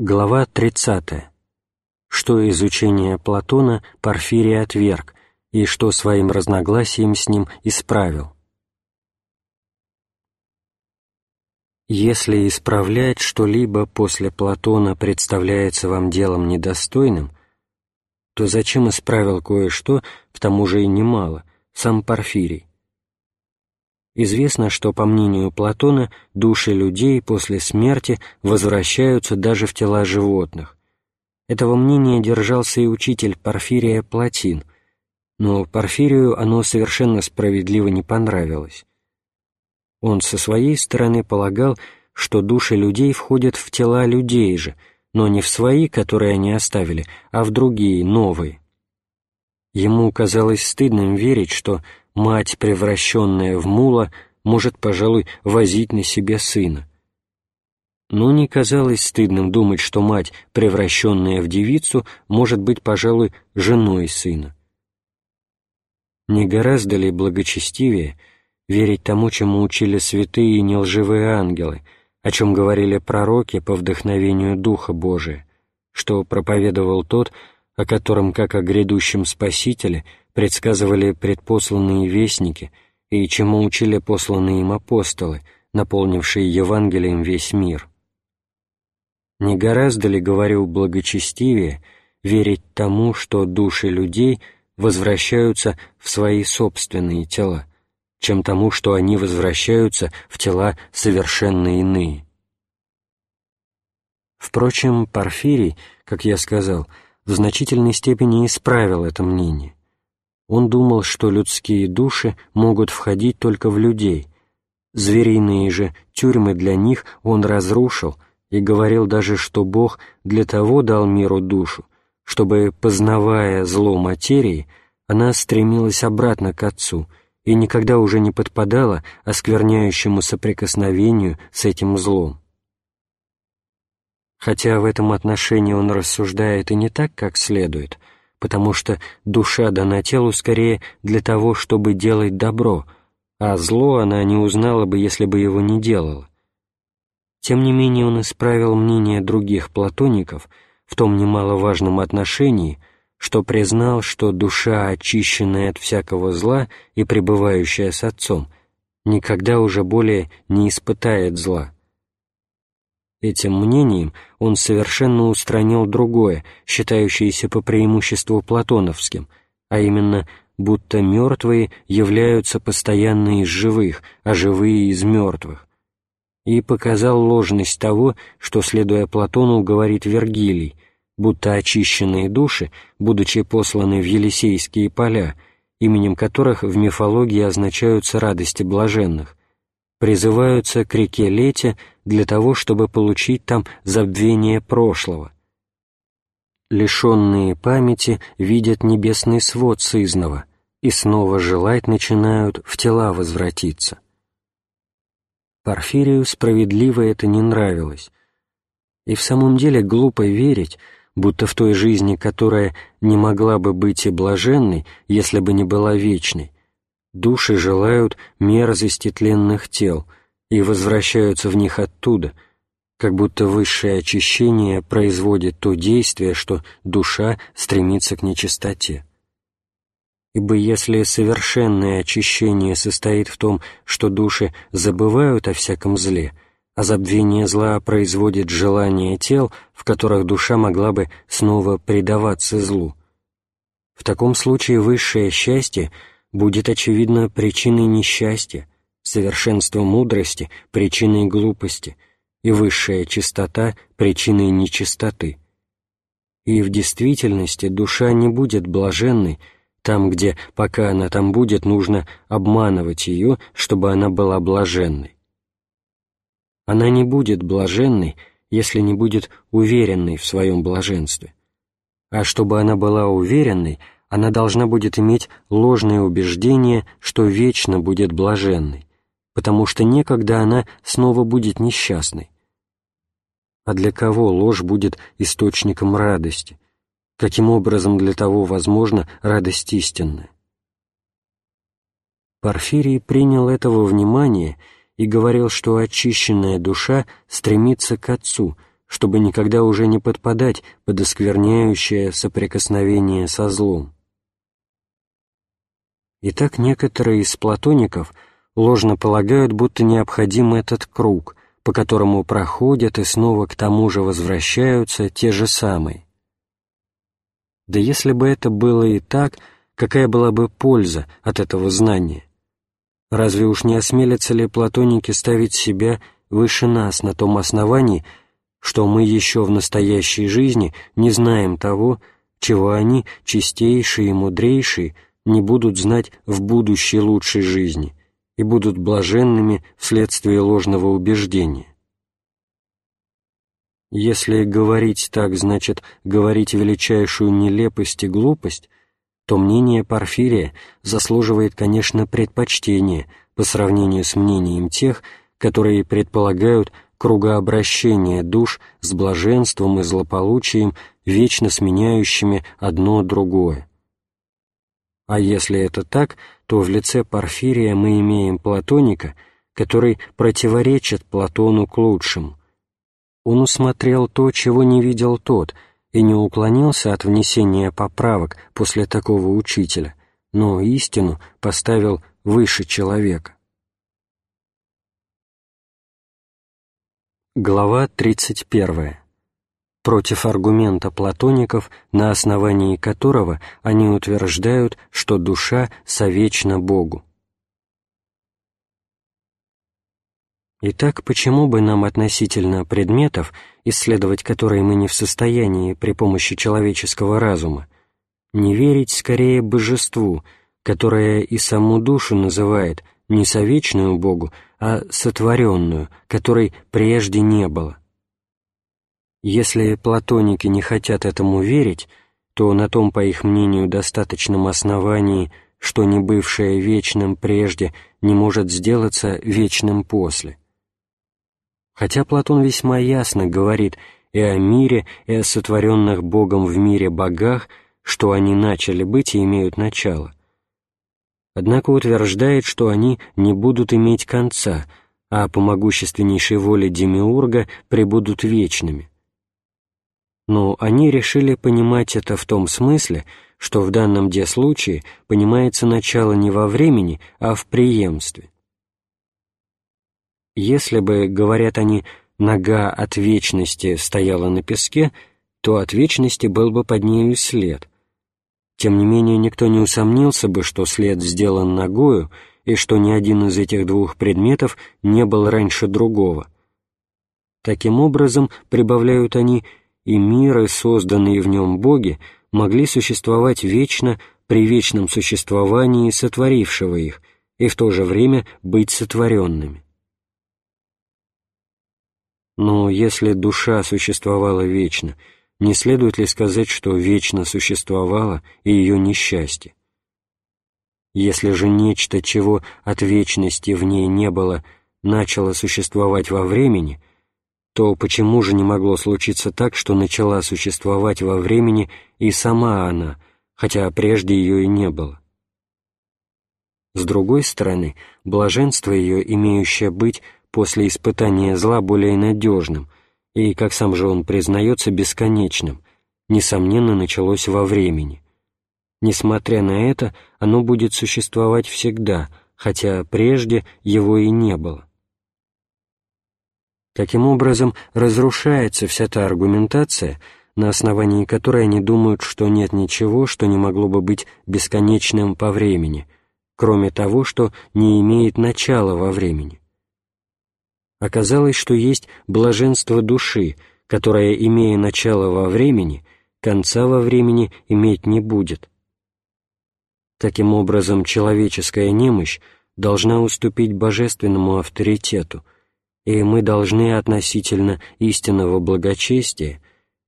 Глава 30. Что из учения Платона Порфирий отверг, и что своим разногласием с ним исправил. Если исправлять что-либо после Платона представляется вам делом недостойным, то зачем исправил кое-что, к тому же и немало, сам Порфирий? Известно, что, по мнению Платона, души людей после смерти возвращаются даже в тела животных. Этого мнения держался и учитель Порфирия Платин, но Порфирию оно совершенно справедливо не понравилось. Он со своей стороны полагал, что души людей входят в тела людей же, но не в свои, которые они оставили, а в другие, новые. Ему казалось стыдным верить, что мать, превращенная в мула, может, пожалуй, возить на себе сына. Но не казалось стыдным думать, что мать, превращенная в девицу, может быть, пожалуй, женой сына. Не гораздо ли благочестивее верить тому, чему учили святые и нелживые ангелы, о чем говорили пророки по вдохновению Духа Божия, что проповедовал тот, о котором, как о грядущем Спасителе, предсказывали предпосланные вестники и чему учили посланные им апостолы, наполнившие Евангелием весь мир. Не гораздо ли, говорю, благочестивее верить тому, что души людей возвращаются в свои собственные тела, чем тому, что они возвращаются в тела совершенно иные? Впрочем, Порфирий, как я сказал, — в значительной степени исправил это мнение. Он думал, что людские души могут входить только в людей. Звериные же тюрьмы для них он разрушил и говорил даже, что Бог для того дал миру душу, чтобы, познавая зло материи, она стремилась обратно к Отцу и никогда уже не подпадала оскверняющему соприкосновению с этим злом хотя в этом отношении он рассуждает и не так, как следует, потому что душа дана телу скорее для того, чтобы делать добро, а зло она не узнала бы, если бы его не делала. Тем не менее он исправил мнение других платоников в том немаловажном отношении, что признал, что душа, очищенная от всякого зла и пребывающая с Отцом, никогда уже более не испытает зла. Этим мнением он совершенно устранил другое, считающееся по преимуществу платоновским, а именно, будто мертвые являются постоянно из живых, а живые из мертвых, и показал ложность того, что, следуя Платону, говорит Вергилий, будто очищенные души, будучи посланы в Елисейские поля, именем которых в мифологии означаются радости блаженных, призываются к реке Лете для того, чтобы получить там забвение прошлого. Лишенные памяти видят небесный свод сызного и снова желать начинают в тела возвратиться. Порфирию справедливо это не нравилось, и в самом деле глупо верить, будто в той жизни, которая не могла бы быть и блаженной, если бы не была вечной, души желают мерзости тленных тел и возвращаются в них оттуда, как будто высшее очищение производит то действие, что душа стремится к нечистоте. Ибо если совершенное очищение состоит в том, что души забывают о всяком зле, а забвение зла производит желание тел, в которых душа могла бы снова предаваться злу, в таком случае высшее счастье — будет, очевидно, причиной несчастья, совершенство мудрости — причиной глупости, и высшая чистота — причиной нечистоты. И в действительности душа не будет блаженной там, где, пока она там будет, нужно обманывать ее, чтобы она была блаженной. Она не будет блаженной, если не будет уверенной в своем блаженстве. А чтобы она была уверенной — она должна будет иметь ложное убеждение, что вечно будет блаженной, потому что некогда она снова будет несчастной. А для кого ложь будет источником радости? Каким образом для того возможна радость истинная? Порфирий принял этого внимания и говорил, что очищенная душа стремится к Отцу, чтобы никогда уже не подпадать под оскверняющее соприкосновение со злом. Итак, некоторые из платоников ложно полагают, будто необходим этот круг, по которому проходят и снова к тому же возвращаются те же самые. Да если бы это было и так, какая была бы польза от этого знания? Разве уж не осмелятся ли платоники ставить себя выше нас на том основании, что мы еще в настоящей жизни не знаем того, чего они, чистейшие и мудрейшие, не будут знать в будущей лучшей жизни и будут блаженными вследствие ложного убеждения. Если говорить так значит говорить величайшую нелепость и глупость, то мнение Порфирия заслуживает, конечно, предпочтения по сравнению с мнением тех, которые предполагают кругообращение душ с блаженством и злополучием, вечно сменяющими одно другое. А если это так, то в лице Порфирия мы имеем Платоника, который противоречит Платону к лучшему. Он усмотрел то, чего не видел тот, и не уклонился от внесения поправок после такого учителя, но истину поставил выше человека. Глава 31 против аргумента платоников, на основании которого они утверждают, что душа совечна Богу. Итак, почему бы нам относительно предметов, исследовать которые мы не в состоянии при помощи человеческого разума, не верить скорее божеству, которое и саму душу называет не совечную Богу, а сотворенную, которой прежде не было? Если платоники не хотят этому верить, то на том, по их мнению, достаточном основании, что не бывшее вечным прежде не может сделаться вечным после. Хотя Платон весьма ясно говорит и о мире, и о сотворенных Богом в мире богах, что они начали быть и имеют начало. Однако утверждает, что они не будут иметь конца, а по могущественнейшей воле Демиурга пребудут вечными но они решили понимать это в том смысле, что в данном де случае понимается начало не во времени, а в преемстве. Если бы, говорят они, нога от вечности стояла на песке, то от вечности был бы под нею след. Тем не менее, никто не усомнился бы, что след сделан ногою, и что ни один из этих двух предметов не был раньше другого. Таким образом, прибавляют они, и миры, созданные в нем боги, могли существовать вечно при вечном существовании сотворившего их и в то же время быть сотворенными. Но если душа существовала вечно, не следует ли сказать, что вечно существовало и ее несчастье? Если же нечто, чего от вечности в ней не было, начало существовать во времени — то почему же не могло случиться так, что начала существовать во времени и сама она, хотя прежде ее и не было? С другой стороны, блаженство ее, имеющее быть после испытания зла более надежным и, как сам же он признается, бесконечным, несомненно, началось во времени. Несмотря на это, оно будет существовать всегда, хотя прежде его и не было. Таким образом, разрушается вся та аргументация, на основании которой они думают, что нет ничего, что не могло бы быть бесконечным по времени, кроме того, что не имеет начала во времени. Оказалось, что есть блаженство души, которое, имея начало во времени, конца во времени иметь не будет. Таким образом, человеческая немощь должна уступить божественному авторитету – и мы должны относительно истинного благочестия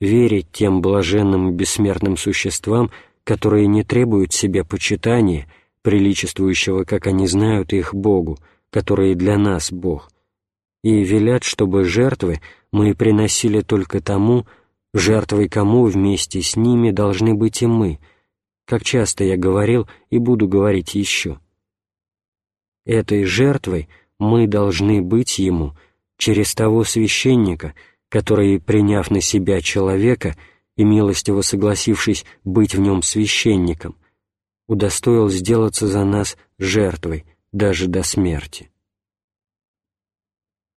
верить тем блаженным бессмертным существам, которые не требуют себе почитания, приличествующего, как они знают, их Богу, который для нас Бог, и велят, чтобы жертвы мы приносили только тому, жертвой кому вместе с ними должны быть и мы, как часто я говорил и буду говорить еще. Этой жертвой мы должны быть Ему через того священника, который, приняв на себя человека и милостиво согласившись быть в нем священником, удостоил сделаться за нас жертвой даже до смерти.